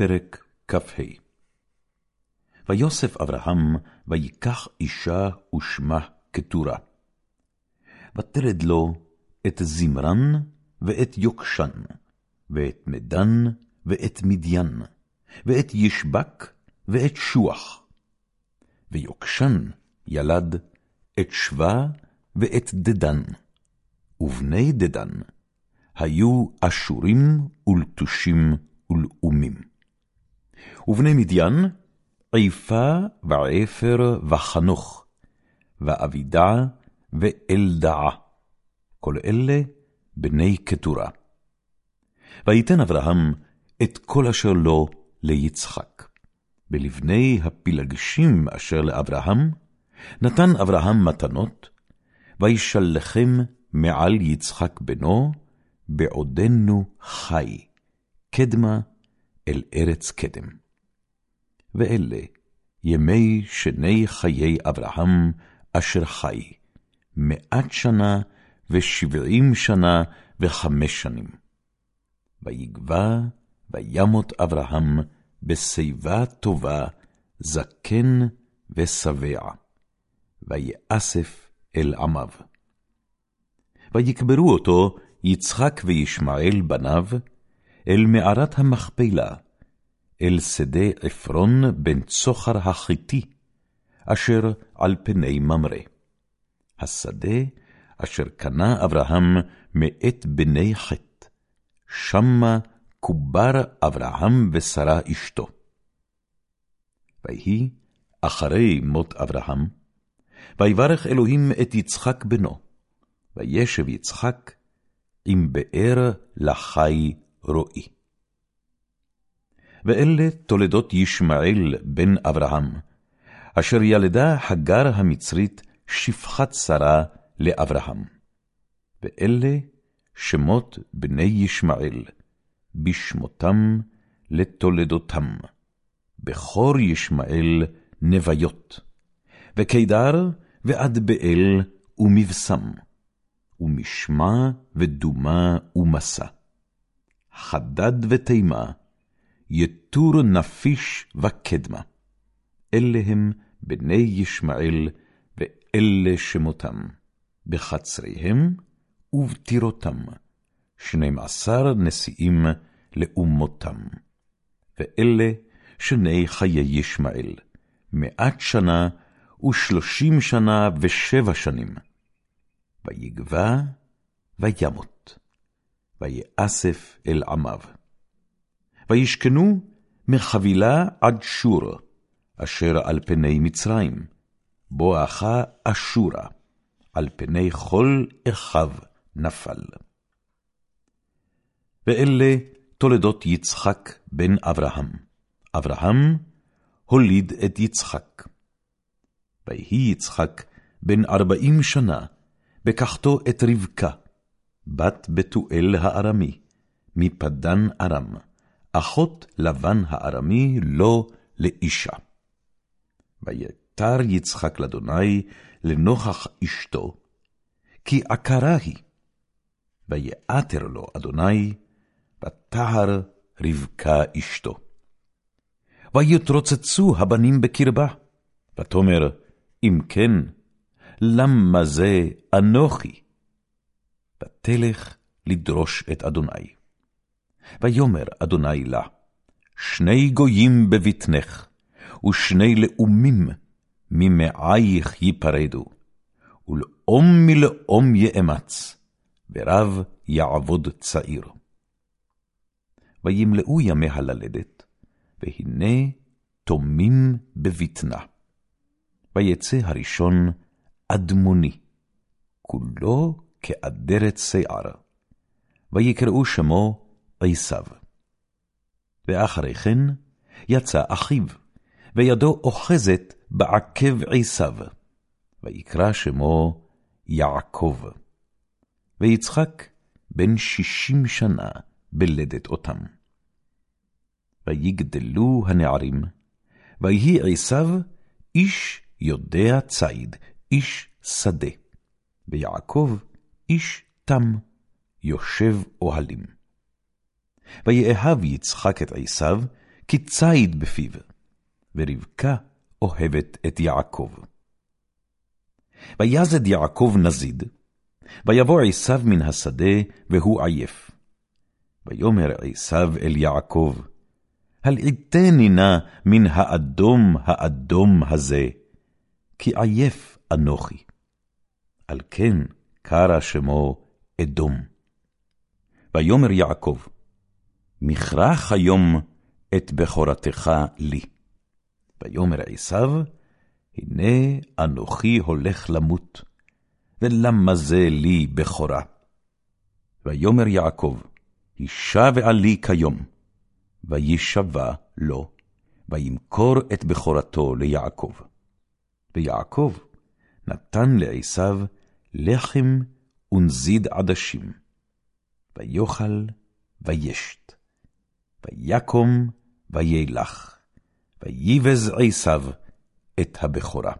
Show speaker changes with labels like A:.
A: פרק כ"ה ויוסף אברהם, ויקח אישה ושמה קטורה. ותלד לו את זמרן, ואת יוקשן, ואת מדן, ואת מדיין, ואת ישבק, ואת שוח. ויוקשן ילד את שבה, ואת דדן. ובני דדן היו אשורים ולטושים ולאומים. ובני מדיין, עיפה ועפר וחנוך, ואבידע ואלדעה, כל אלה בני קטורה. ויתן אברהם את כל אשר לו ליצחק. ולבני הפילגשים אשר לאברהם, נתן אברהם מתנות, וישלחם מעל יצחק בנו, בעודנו חי, קדמה אל ארץ קדם. ואלה ימי שני חיי אברהם אשר חי, מאת שנה ושבעים שנה וחמש שנים. ויגבה וימות אברהם בשיבה טובה, זקן ושבע, ויאסף אל עמיו. ויקברו אותו יצחק וישמעאל בניו, אל מערת המכפלה, אל שדה עפרון בן צוחר החיתי, אשר על פני ממרא. השדה אשר קנה אברהם מאת בני חת, שמה קובר אברהם ושרה אשתו. ויהי אחרי מות אברהם, ויברך אלוהים את יצחק בנו, וישב יצחק עם באר לחי רועי. ואלה תולדות ישמעאל בן אברהם, אשר ילדה הגר המצרית שפחת שרה לאברהם. ואלה שמות בני ישמעאל, בשמותם לתולדותם. בכור ישמעאל נביות, וקידר ועד באל ומבשם. ומשמע ודומה ומסע. חדד ותימה, יתור נפיש וקדמה. אלה הם בני ישמעאל, ואלה שמותם, בחצריהם ובטירותם, שנים עשר נשיאים לאומותם. ואלה שני חיי ישמעאל, מאת שנה ושלושים שנה ושבע שנים. ויגבה, וימות, ויאסף אל עמיו. וישכנו מחבילה עד שור, אשר על פני מצרים, בואכה אשורה, על פני כל אחיו נפל. ואלה תולדות יצחק בן אברהם. אברהם הוליד את יצחק. ויהי יצחק בן ארבעים שנה, בקחתו את רבקה, בת בתואל הארמי, מפדן ארם, אחות לבן הארמי לו לאישה. ויתר יצחק לאדוני לנוכח אשתו, כי עקרה היא. ויעתר לו אדוני, ותהר רבקה אשתו. ויתרוצצו הבנים בקרבה, ותאמר, אם כן, למה זה אנוכי? ותלך לדרוש את אדוני. ויאמר אדוני לה, שני גויים בבטנך, ושני לאומים ממעייך ייפרדו, ולאום מלאום יאמץ, ורב יעבוד צעיר. וימלאו ימיה ללדת, והנה תומים בבטנה. ויצא הראשון אדמוני, כולו כאדרת שיער, ויקראו שמו עשיו. ואחרי כן יצא אחיו, וידו אוחזת בעקב עשיו, ויקרא שמו יעקב. ויצחק בן שישים שנה בלדת אותם. ויגדלו הנערים, ויהי עשיו איש יודע ציד, איש שדה, ויעקב איש תם, יושב אוהלים. ויאהב יצחק את עשיו, כי ציד בפיו, ורבקה אוהבת את יעקב. ויזד יעקב נזיד, ויבוא עשיו מן השדה, והוא עייף. ויאמר עשיו אל יעקב, הלעיטני נא מן האדום האדום הזה, כי עייף אנוכי. על כן קרא שמו אדום. ויאמר יעקב, מכרח היום את בכורתך לי. ויאמר עשיו, הנה אנוכי הולך למות, ולמה זה לי בכורה? ויאמר יעקב, הישבע לי כיום, וישבע לו, וימכור את בכורתו ליעקב. ויעקב נתן לעשיו לחם ונזיד עדשים, ויאכל וישת, ויקום וילך, ויבז עשיו את הבכורה.